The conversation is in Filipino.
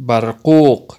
برقوق